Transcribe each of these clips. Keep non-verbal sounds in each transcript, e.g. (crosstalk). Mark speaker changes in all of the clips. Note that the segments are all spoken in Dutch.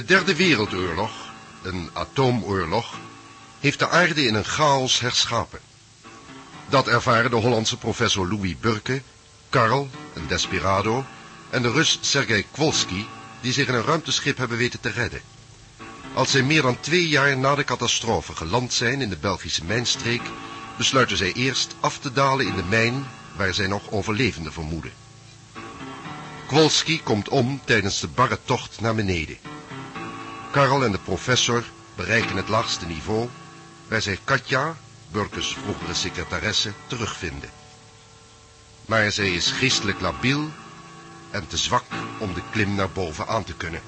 Speaker 1: De derde wereldoorlog, een atoomoorlog, heeft de aarde in een chaos herschapen. Dat ervaren de Hollandse professor Louis Burke, Karl, een desperado, en de Rus Sergei Kwolski, die zich in een ruimteschip hebben weten te redden. Als zij meer dan twee jaar na de catastrofe geland zijn in de Belgische mijnstreek, besluiten zij eerst af te dalen in de mijn waar zij nog overlevenden vermoeden. Kwolski komt om tijdens de barre tocht naar beneden. Karl en de professor bereiken het laagste niveau, waar zij Katja, Burkes vroegere secretaresse, terugvinden. Maar zij is geestelijk labiel en te zwak om de klim naar boven aan te kunnen.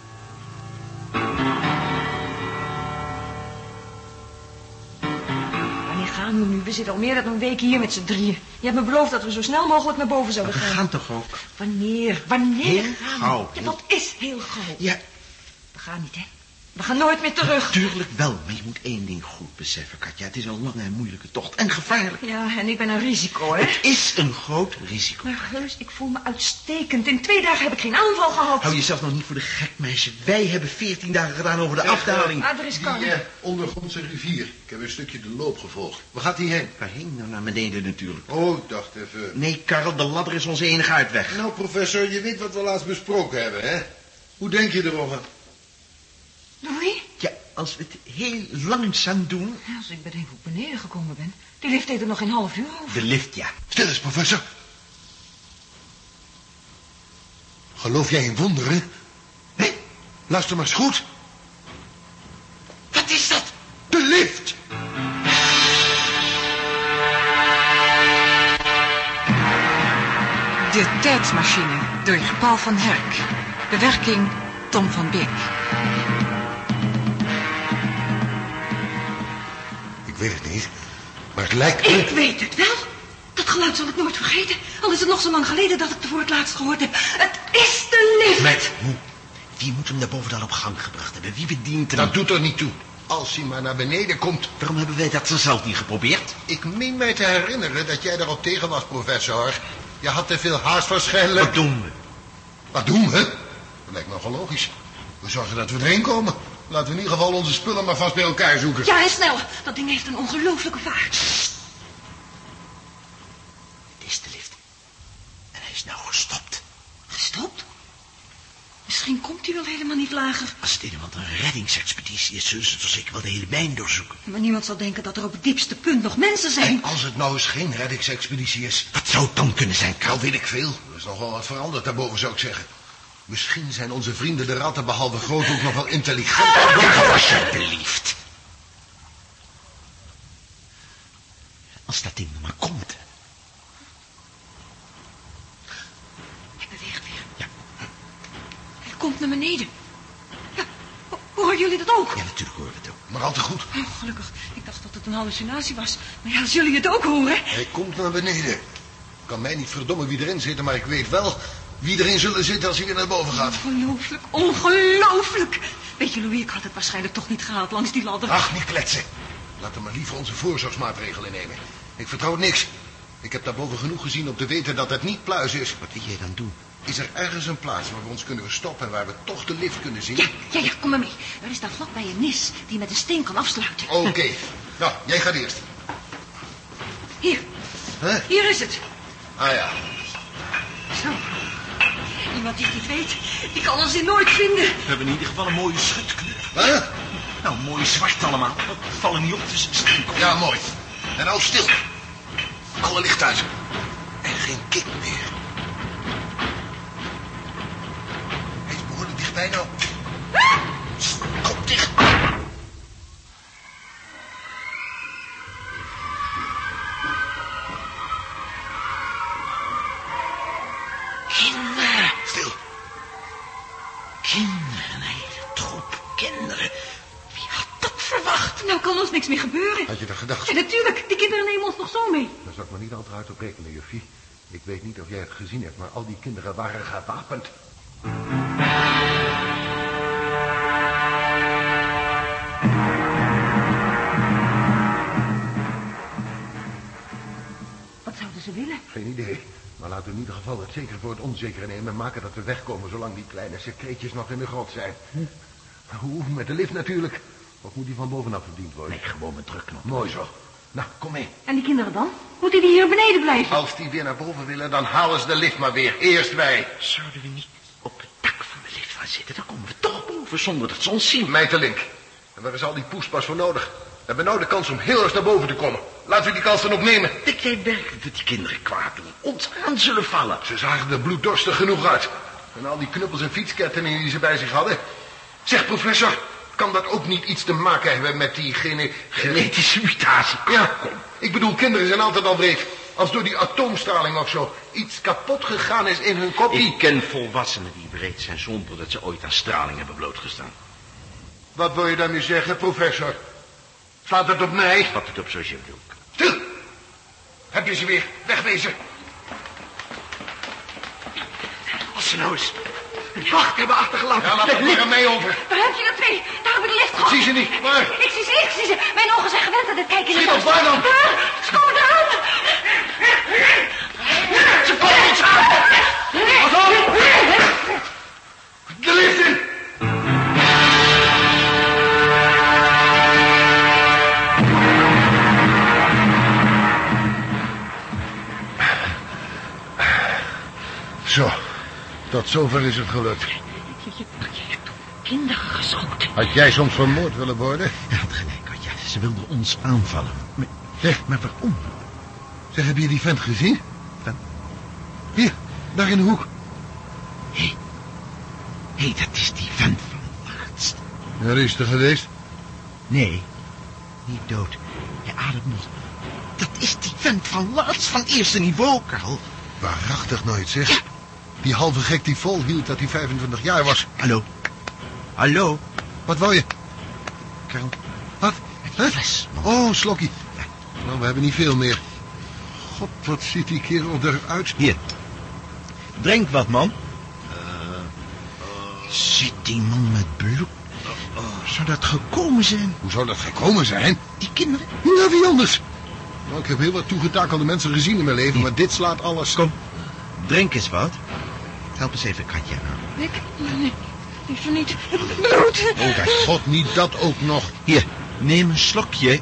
Speaker 2: Wanneer gaan we nu? We zitten al meer dan een week hier met z'n drieën. Je hebt me beloofd dat we zo snel mogelijk naar boven zouden
Speaker 3: We
Speaker 2: gaan.
Speaker 3: gaan toch ook?
Speaker 2: Wanneer? Wanneer
Speaker 3: Heel
Speaker 2: gaan we?
Speaker 3: gauw.
Speaker 2: Ja, dat is heel gauw.
Speaker 3: Ja,
Speaker 2: We gaan niet, hè? We gaan nooit meer terug.
Speaker 3: tuurlijk wel. Maar je moet één ding goed beseffen, Katja. Het is een lange en moeilijke tocht. En gevaarlijk.
Speaker 2: Ja, en ik ben een risico, hè?
Speaker 3: Het is een groot risico.
Speaker 2: Maar Geus, ik voel me uitstekend. In twee dagen heb ik geen aanval gehad.
Speaker 3: Hou jezelf nog niet voor de gek, meisje. Wij hebben veertien dagen gedaan over de afdaling.
Speaker 2: Ah, er is Karl.
Speaker 4: Die eh, ondergrondse rivier. Ik heb een stukje de loop gevolgd. Waar gaat die heen?
Speaker 3: Waarheen? Nou, naar beneden natuurlijk.
Speaker 4: Oh, ik dacht even...
Speaker 3: Nee, Karel, de ladder is onze enige uitweg.
Speaker 4: Nou, professor, je weet wat we laatst besproken hebben, hè? Hoe denk je erover?
Speaker 2: Louis?
Speaker 3: Ja, als we het heel langzaam doen...
Speaker 2: Ja, als ik bedenk hoe ik beneden gekomen ben. Die lift deed er nog geen half uur over.
Speaker 3: De lift, ja.
Speaker 4: Stil eens, professor. Geloof jij in wonderen? Hé, luister maar eens goed.
Speaker 3: Wat is dat?
Speaker 4: De lift!
Speaker 5: De tijdsmachine door Paul van Herk. Bewerking Tom van Beek.
Speaker 4: Maar het lijkt me...
Speaker 2: Ik weet het wel. Dat geluid zal ik nooit vergeten. Al is het nog zo lang geleden dat ik het voor het laatst gehoord heb. Het is de lift.
Speaker 3: Met hoe? Wie moet hem naar boven dan op gang gebracht hebben? Wie bedient hem?
Speaker 4: Dat doet er niet toe. Als hij maar naar beneden komt.
Speaker 3: Waarom hebben wij dat zelf niet geprobeerd?
Speaker 4: Ik meen mij te herinneren dat jij daarop tegen was, professor. Je had te veel haast waarschijnlijk.
Speaker 3: Wat doen we?
Speaker 4: Wat doen we? Dat lijkt me nogal logisch. We zorgen dat we erin komen. Laten we in ieder geval onze spullen maar vast bij elkaar zoeken.
Speaker 2: Ja, en snel. Dat ding heeft een ongelooflijke vaart.
Speaker 3: Het is de lift. En hij is nou gestopt.
Speaker 2: Gestopt? Misschien komt hij wel helemaal niet lager.
Speaker 3: Als het een of andere reddingsexpeditie is, zullen ze toch zeker wel de hele mijn doorzoeken.
Speaker 2: Maar niemand zal denken dat er op het diepste punt nog mensen zijn.
Speaker 4: En als het nou eens geen reddingsexpeditie is,
Speaker 3: Wat zou het dan kunnen zijn, Karl?
Speaker 4: weet ik veel. Er is nog wel wat veranderd daarboven, zou ik zeggen. Misschien zijn onze vrienden de ratten behalve groot ook nog wel intelligent.
Speaker 3: Alsjeblieft. Als dat ding maar komt.
Speaker 2: Hij beweegt weer.
Speaker 3: Ja.
Speaker 2: Hij komt naar beneden. Ja, ho- horen jullie dat ook?
Speaker 3: Ja, natuurlijk horen we het ook.
Speaker 4: Maar al te goed.
Speaker 2: Oh, gelukkig. Ik dacht dat het een hallucinatie was. Maar ja, als jullie het ook horen...
Speaker 4: Hij komt naar beneden. Kan mij niet verdommen wie erin zit, maar ik weet wel wie erin zullen zitten als hij weer naar boven gaat.
Speaker 2: Ongelooflijk, ongelooflijk. Weet je, Louis, ik had het waarschijnlijk toch niet gehaald langs die ladder.
Speaker 4: Ach, niet kletsen. Laten we maar liever onze voorzorgsmaatregelen nemen. Ik vertrouw niks. Ik heb daarboven genoeg gezien om te weten dat het niet pluis is.
Speaker 3: Wat wil jij dan doen?
Speaker 4: Is er ergens een plaats waar we ons kunnen verstoppen... en waar we toch de lift kunnen zien?
Speaker 2: Ja, ja, ja, kom maar mee. Er is daar vlakbij een nis die met een steen kan afsluiten.
Speaker 4: Oké. Nou, jij gaat eerst.
Speaker 2: Hier,
Speaker 4: Hè?
Speaker 2: hier is het.
Speaker 4: Ah ja.
Speaker 2: Iemand die dit weet, die kan ons hier nooit vinden.
Speaker 3: We hebben in ieder geval een mooie schutkleur.
Speaker 4: Huh?
Speaker 3: Nou, mooi zwart allemaal. We vallen niet op tussen.
Speaker 4: Ja, mooi. En nou stil. Alle licht uit. En geen kik meer. Hij is behoorlijk dichtbij nou.
Speaker 2: Gebeuren.
Speaker 4: Had je dat gedacht?
Speaker 2: Ja, natuurlijk. Die kinderen nemen ons nog zo mee.
Speaker 4: Daar zou ik maar niet al te hard op rekenen, juffie. Ik weet niet of jij het gezien hebt, maar al die kinderen waren gewapend.
Speaker 2: Wat zouden ze willen?
Speaker 4: Geen idee. Maar laten we in ieder geval het zeker voor het onzekere nemen... en maken dat we wegkomen zolang die kleine secreetjes nog in de grot zijn. Hoe, met de lift natuurlijk. Of moet die van bovenaf verdiend worden?
Speaker 3: Nee, gewoon met drukknop.
Speaker 4: Mooi zo. Nou, kom mee.
Speaker 2: En die kinderen dan? Moeten die hier beneden blijven?
Speaker 4: Als die weer naar boven willen, dan halen ze de lift maar weer. Eerst wij.
Speaker 3: Zouden we niet op het dak van de lift gaan zitten? Dan komen we toch boven zonder dat ze ons zien.
Speaker 4: Mij te link. En waar is al die poespas voor nodig? We hebben nou de kans om heel erg naar boven te komen. Laten we die kans dan ook nemen.
Speaker 3: Denk jij werkelijk dat die kinderen kwaad doen? Ons aan zullen vallen?
Speaker 4: Ze zagen er bloeddorstig genoeg uit. En al die knuppels en fietskettingen die ze bij zich hadden. Zeg, professor, kan dat ook niet iets te maken hebben met die gene...
Speaker 3: Genetische mutatie.
Speaker 4: Ja, ik bedoel, kinderen zijn altijd al wreed. Als door die atoomstraling of zo iets kapot gegaan is in hun kopie.
Speaker 3: Ik ken volwassenen die breed zijn zonder dat ze ooit aan straling hebben blootgestaan.
Speaker 4: Wat wil je daarmee zeggen, professor? Slaat het op mij?
Speaker 3: Vat het op zoals je wilt.
Speaker 4: Stil! Heb je ze weer? Wegwezen!
Speaker 3: Als ze nou eens wacht hebben achtergelaten.
Speaker 4: Ja, laat het maar mij over.
Speaker 2: Daar heb je er twee. Daar heb ik de lift gehad.
Speaker 4: Zie ze niet. Waar?
Speaker 2: Ik zie ze, ik zie ze. Mijn ogen zijn gewend aan het kijken
Speaker 4: Schiet op, waar dan?
Speaker 2: Daar, Ze komen eruit.
Speaker 3: Ze komen ons aan!
Speaker 4: Pas op! De lift in! Tot zover is het gelukt.
Speaker 5: Je, je, je hebt kinderen geschoten.
Speaker 4: Had jij soms vermoord willen worden?
Speaker 3: Je had gelijk, Katja. Ze wilden ons aanvallen. Maar,
Speaker 4: Zeg,
Speaker 3: maar waarom?
Speaker 4: zeg, heb je die vent gezien?
Speaker 3: Vent?
Speaker 4: Hier, daar in de hoek.
Speaker 3: Hé, hey, dat is die vent van laatst.
Speaker 4: Er is er geweest.
Speaker 3: Nee, niet dood. Hij ademt nog. Dat is die vent van laatst van eerste niveau, Karl.
Speaker 4: Waarachtig nooit, zeg. Die halve gek die volhield dat hij 25 jaar was.
Speaker 3: Hallo? Hallo?
Speaker 4: Wat wou je?
Speaker 3: Karl,
Speaker 4: Wat? Oh, slokkie. Nou, we hebben niet veel meer. God, wat ziet die kerel eruit.
Speaker 3: Hier. Drink wat, man. Zit die man met bloed? Zou dat gekomen zijn?
Speaker 4: Hoe zou dat gekomen zijn?
Speaker 3: Die kinderen?
Speaker 4: Ja, wie anders? Nou, ik heb heel wat toegetakelde mensen gezien in mijn leven, maar dit slaat alles.
Speaker 3: Kom, drink eens wat. Help eens even Katja aan.
Speaker 2: Ik, nee, liever niet. Bloed.
Speaker 4: Oh, bij god, niet dat ook nog.
Speaker 3: Hier, neem een slokje.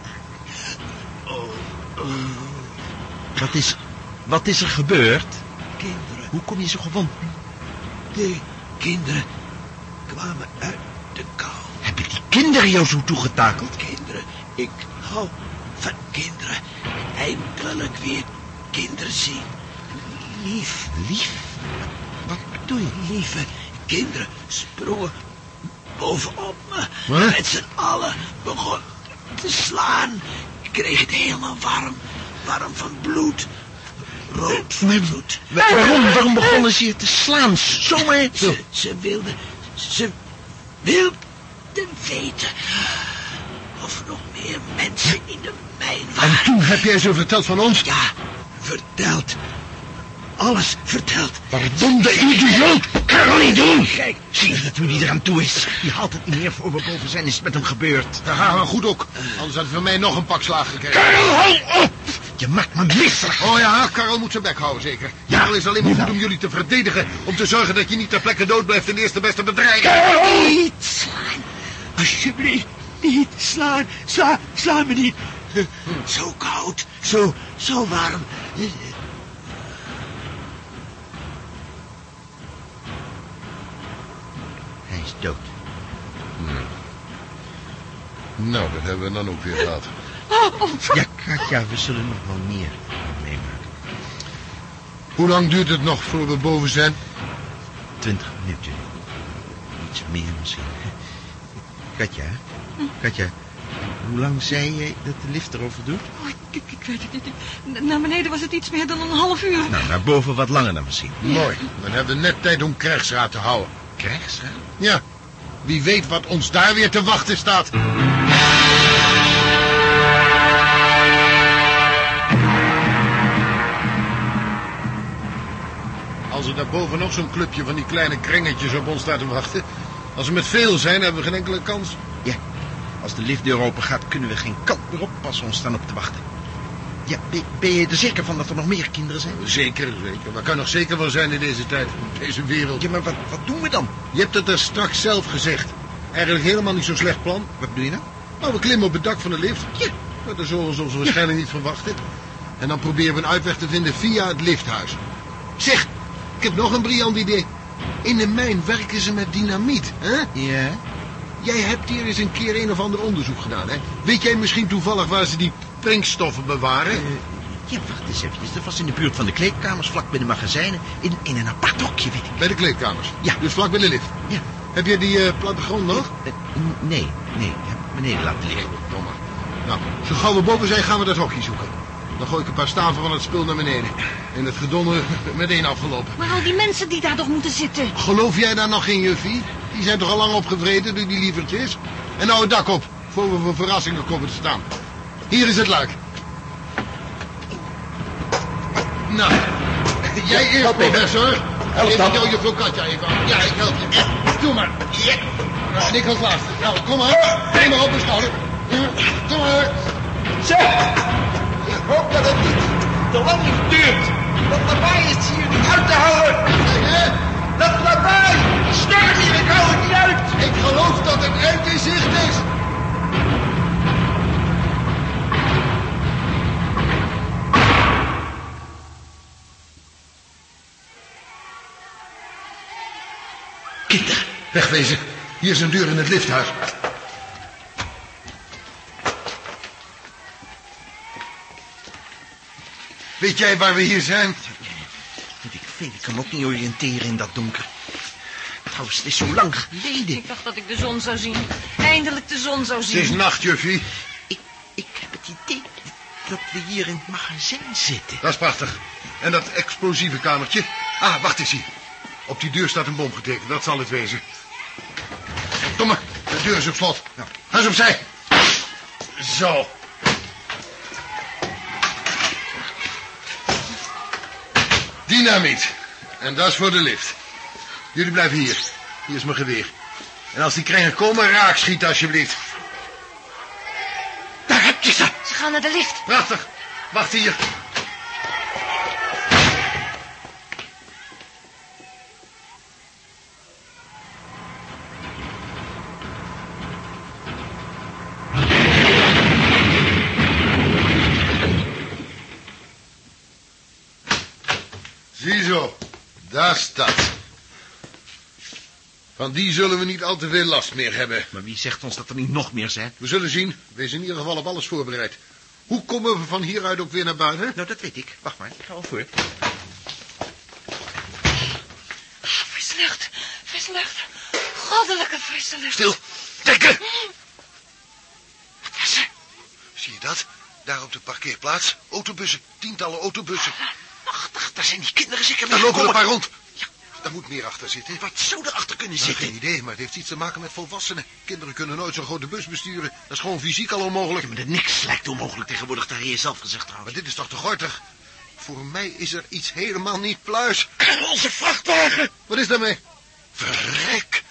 Speaker 3: Wat is, wat is er gebeurd?
Speaker 6: Kinderen,
Speaker 3: Hoe kom je zo gewond?
Speaker 6: de kinderen kwamen uit de kou.
Speaker 3: Hebben die kinderen jou zo toegetakeld?
Speaker 6: Kinderen, ik hou van kinderen. Eindelijk weer kinderen zien. Lief,
Speaker 3: Lief? Je?
Speaker 6: lieve kinderen sprongen bovenop me.
Speaker 4: Wat?
Speaker 6: Met z'n allen begon te slaan. Ik kreeg het helemaal warm. Warm van bloed. Rood van bloed.
Speaker 3: wa- waarom, waarom begonnen ze je te slaan? Zomaar.
Speaker 6: Ze, ze wilden... Ze wilden weten... of nog meer mensen in de mijn waren.
Speaker 4: En toen heb jij zo verteld van ons?
Speaker 6: Ja, verteld. Alles verteld.
Speaker 4: Verdomde idioot!
Speaker 3: Kan wel niet doen. Kijk, zie je dat hoe die eraan toe is? Die haalt het niet meer voor we boven zijn. Is het met hem gebeurd?
Speaker 4: Ja, maar goed ook. Anders had hij van mij nog een pak slaag gekregen.
Speaker 3: Karel, hou op! Je maakt me misselijk.
Speaker 4: Oh ja, Karel moet zijn bek houden, zeker. Karel is alleen maar goed om jullie te verdedigen. Om te zorgen dat je niet ter plekke dood blijft in de eerste beste bedreiging.
Speaker 6: Niet slaan. Alsjeblieft, niet slaan. Sla, sla me niet. Zo koud, zo, zo warm.
Speaker 4: Nou, dat hebben we dan ook weer gehad. (laughs)
Speaker 3: Ja, Katja, we zullen nog wel meer meemaken.
Speaker 4: Hoe lang duurt het nog voor we boven zijn?
Speaker 3: Twintig minuten. Iets meer misschien. (laughs) Katja, Katja, hoe lang zei jij dat de lift erover doet?
Speaker 2: Oh, ik, ik, ik weet het niet. Naar beneden was het iets meer dan een half uur.
Speaker 3: Nou, naar boven wat langer dan misschien.
Speaker 4: Mooi. Dan hebben we net tijd om krijgsraad te houden.
Speaker 3: Krijgsraad?
Speaker 4: Ja. Wie weet wat ons daar weer te wachten staat. Als er daarboven nog zo'n clubje van die kleine kringetjes op ons staat te wachten. Als we met veel zijn, hebben we geen enkele kans.
Speaker 3: Ja, als de liftdeur open gaat, kunnen we geen kant meer op we ons staan op te wachten. Ja, ben, je er zeker van dat er nog meer kinderen zijn?
Speaker 4: Zeker, zeker. Waar kan nog zeker van zijn in deze tijd, in deze wereld?
Speaker 3: Ja, maar wat, wat doen we dan?
Speaker 4: Je hebt het er straks zelf gezegd. Eigenlijk helemaal niet zo'n slecht plan.
Speaker 3: Wat bedoel je nou?
Speaker 4: Nou, we klimmen op het dak van de lift. Ja. Dat is zoals we waarschijnlijk niet verwachten. En dan proberen we een uitweg te vinden via het lifthuis. Zeg, ik heb nog een briljant idee. In de mijn werken ze met dynamiet, hè?
Speaker 3: Ja?
Speaker 4: Jij hebt hier eens een keer een of ander onderzoek gedaan, hè? Weet jij misschien toevallig waar ze die springstoffen bewaren?
Speaker 3: Eh, ja, wacht eens even. Dat was in de buurt van de kleedkamers, vlak bij de magazijnen. In, in een apart hokje, weet ik.
Speaker 4: Bij de kleedkamers?
Speaker 3: Ja.
Speaker 4: Dus vlak bij de lift?
Speaker 3: Ja.
Speaker 4: Heb jij die eh, plattegrond nog?
Speaker 3: Eh, nee, nee. Ik heb beneden laten liggen.
Speaker 4: Domme. Nou, zo gauw we boven zijn gaan we dat hokje zoeken. Dan gooi ik een paar staven van het spul naar beneden. En het gedonder (laughs) meteen afgelopen.
Speaker 2: Maar al die mensen die daar toch moeten zitten.
Speaker 4: Geloof jij daar nog in, juffie? Die zijn toch al lang opgevreten door die lievertjes? En nou het dak op, voor we voor verrassingen komen te staan. Hier is het luik. Nou, jij eerst, professor. Help dan. jou je flokatje even aan. Ja, ik help je. Doe maar. Ja. Nou, en ik als laatste. Nou, kom maar. Neem maar op mijn schouder. Kom maar.
Speaker 6: Zeg! Ik hoop dat het niet te lang duurt. Dat lawaai is hier niet uit te houden.
Speaker 4: Hè?
Speaker 6: Dat lawaai! Start hier, ik hou het niet uit.
Speaker 4: Ik geloof dat het eind in zicht is. Wegwezen. Hier is een deur in het lifthuis. Weet jij waar we hier zijn?
Speaker 3: Weet ik veel, ik kan me ook niet oriënteren in dat donker. Trouwens, het is zo lang geleden.
Speaker 2: Ik dacht dat ik de zon zou zien. Eindelijk de zon zou
Speaker 4: Het
Speaker 2: zien.
Speaker 4: is nacht, juffie.
Speaker 3: Ik, ik heb het idee dat we hier in het magazijn zitten.
Speaker 4: Dat is prachtig. En dat explosieve kamertje? Ah, wacht eens hier. Op die deur staat een bom getekend, dat zal het wezen. Domme, de deur is op slot. Nou, ga eens opzij. Zo. Dynamiet. En dat is voor de lift. Jullie blijven hier. Hier is mijn geweer. En als die kringen komen, raak schieten alsjeblieft.
Speaker 3: Daar heb je ze.
Speaker 2: Ze gaan naar de lift.
Speaker 4: Prachtig. Wacht hier. Daar staat. Van die zullen we niet al te veel last meer hebben.
Speaker 3: Maar wie zegt ons dat er niet nog meer zijn?
Speaker 4: We zullen zien. Wees in ieder geval op alles voorbereid. Hoe komen we van hieruit ook weer naar buiten?
Speaker 3: Nou, dat weet ik. Wacht maar, ik ga al voor.
Speaker 2: Frisse lucht. Frisse lucht. Goddelijke frisse lucht.
Speaker 4: Stil. Dekken.
Speaker 2: Wat was er?
Speaker 4: Zie je dat? Daar op de parkeerplaats. Autobussen. Tientallen autobussen.
Speaker 3: Daar zijn die kinderen zeker
Speaker 4: Daar
Speaker 3: mee
Speaker 4: lopen er een paar rond. Daar moet meer achter zitten.
Speaker 3: Wat zou erachter kunnen
Speaker 4: Nou,
Speaker 3: zitten?
Speaker 4: geen idee, maar het heeft iets te maken met volwassenen. Kinderen kunnen nooit zo'n grote bus besturen. Dat is gewoon fysiek al onmogelijk.
Speaker 3: Maar de niks lijkt onmogelijk tegenwoordig, daar heb je zelf gezegd
Speaker 4: Maar
Speaker 3: trouwens.
Speaker 4: dit is toch te gortig? Voor mij is er iets helemaal niet pluis.
Speaker 3: Onze vrachtwagen!
Speaker 4: Wat is daarmee? Verrek.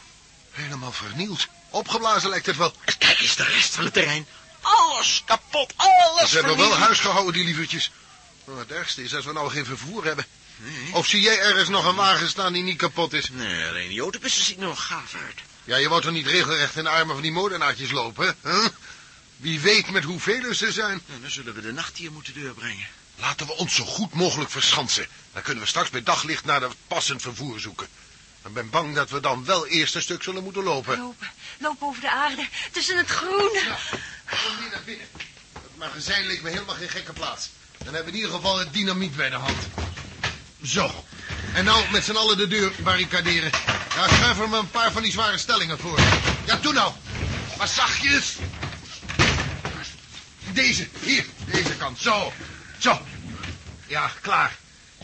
Speaker 4: Helemaal vernield. Opgeblazen lijkt het wel.
Speaker 3: Kijk eens de rest van het terrein. Alles kapot, alles
Speaker 4: Ze hebben wel huis gehouden, die lievertjes. Maar het ergste is als we nou geen vervoer hebben. Of zie jij ergens nog een wagen staan die niet kapot is?
Speaker 3: Nee, alleen die autobussen zien er nog gaaf uit.
Speaker 4: Ja, je wou toch niet regelrecht in de armen van die moordenaartjes lopen, hè? Wie weet met hoeveel ze zijn.
Speaker 3: Nou, dan zullen we de nacht hier moeten doorbrengen.
Speaker 4: Laten we ons zo goed mogelijk verschansen. Dan kunnen we straks bij daglicht naar het passend vervoer zoeken. Ik ben bang dat we dan wel eerst een stuk zullen moeten lopen.
Speaker 2: Lopen. Lopen over de aarde. Tussen het groen.
Speaker 4: Kom hier naar binnen. Het magazijn leek me helemaal geen gekke plaats. Dan hebben we in ieder geval het dynamiet bij de hand. Zo. En nou met z'n allen de deur barricaderen. Ja, schuif er maar een paar van die zware stellingen voor. Ja, doe nou. Maar zachtjes. Deze, hier, deze kant. Zo, zo. Ja, klaar.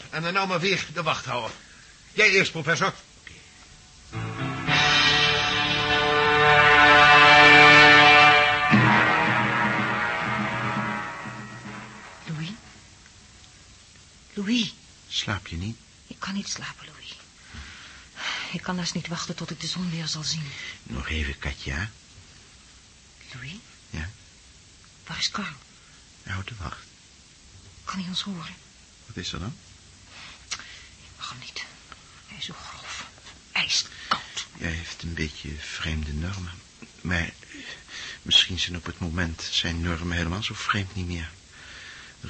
Speaker 4: En dan nou maar weer de wacht houden. Jij eerst, professor.
Speaker 2: Louis?
Speaker 3: Slaap je niet?
Speaker 2: Ik kan niet slapen, Louis. Ik kan haast niet wachten tot ik de zon weer zal zien.
Speaker 3: Nog even, Katja.
Speaker 2: Louis?
Speaker 3: Ja?
Speaker 2: Waar is Carl?
Speaker 3: Nou, de wacht.
Speaker 2: Kan hij ons horen?
Speaker 3: Wat is er dan?
Speaker 2: Ik mag hem niet. Hij is zo grof. IJskoud.
Speaker 3: Jij heeft een beetje vreemde normen. Maar misschien zijn op het moment zijn normen helemaal zo vreemd niet meer.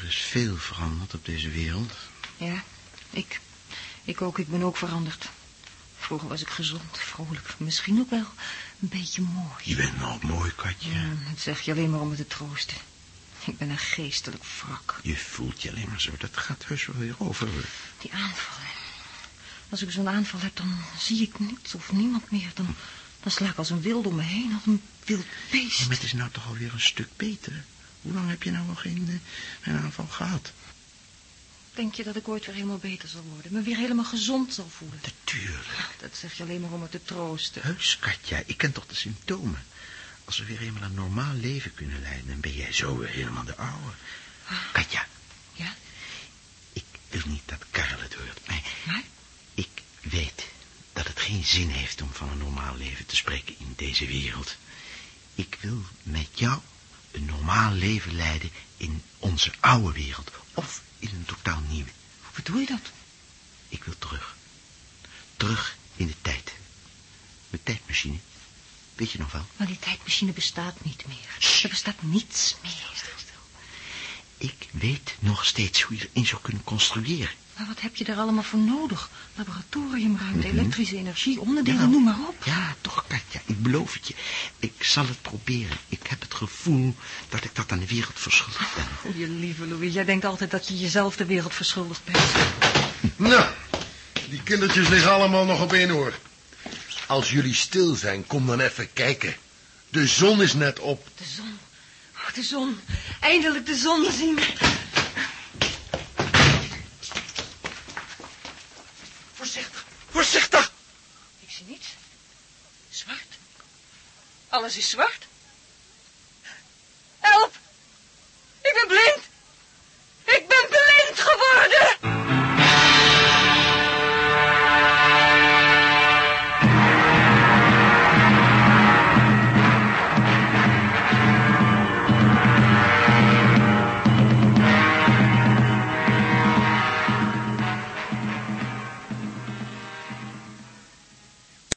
Speaker 3: Er is veel veranderd op deze wereld.
Speaker 2: Ja, ik. Ik ook. Ik ben ook veranderd. Vroeger was ik gezond, vrolijk, misschien ook wel een beetje mooi.
Speaker 3: Je bent nog mooi, Katje.
Speaker 2: Ja, dat zeg je alleen maar om me te troosten. Ik ben een geestelijk wrak.
Speaker 3: Je voelt je alleen maar zo. Dat gaat heus wel weer over.
Speaker 2: Die aanvallen. Als ik zo'n aanval heb, dan zie ik niets of niemand meer. Dan, dan sla ik als een wild om me heen, als een wild beest.
Speaker 3: Ja, maar het is nou toch alweer een stuk beter. Hoe lang heb je nou al geen, een aanval gehad?
Speaker 2: Denk je dat ik ooit weer helemaal beter zal worden? Me weer helemaal gezond zal voelen?
Speaker 3: Natuurlijk.
Speaker 2: Dat zeg je alleen maar om me te troosten.
Speaker 3: Heus, Katja, ik ken toch de symptomen. Als we weer helemaal een normaal leven kunnen leiden, dan ben jij zo weer helemaal de oude. Katja.
Speaker 2: Ja?
Speaker 3: Ik wil niet dat Karel het hoort, maar...
Speaker 2: Maar?
Speaker 3: Ik weet dat het geen zin heeft om van een normaal leven te spreken in deze wereld. Ik wil met jou een normaal leven leiden in onze oude wereld. Of in een totaal nieuwe.
Speaker 2: Hoe bedoel je dat?
Speaker 3: Ik wil terug. Terug in de tijd. Mijn tijdmachine. Weet je nog wel?
Speaker 2: Maar die tijdmachine bestaat niet meer. Er bestaat niets meer.
Speaker 3: Ik weet nog steeds hoe je erin zou kunnen construeren.
Speaker 2: Maar wat heb je daar allemaal voor nodig? Laboratoriumruimte,
Speaker 3: Mhm.
Speaker 2: elektrische energie, onderdelen,
Speaker 3: Ja.
Speaker 2: noem maar op.
Speaker 3: Ja, toch, Katja, ik beloof het je. Ik zal het proberen. Ik heb het gevoel dat ik dat aan de wereld verschuldigd ben.
Speaker 2: O, je lieve Louis, jij denkt altijd dat je jezelf de wereld verschuldigd bent.
Speaker 4: Nou, die kindertjes liggen allemaal nog op één oor. Als jullie stil zijn, kom dan even kijken. De zon is net op.
Speaker 2: De zon. Oh, de zon. Eindelijk de zon zien.
Speaker 3: Voorzichtig, voorzichtig!
Speaker 2: Ik zie niets. Zwart. Alles is zwart.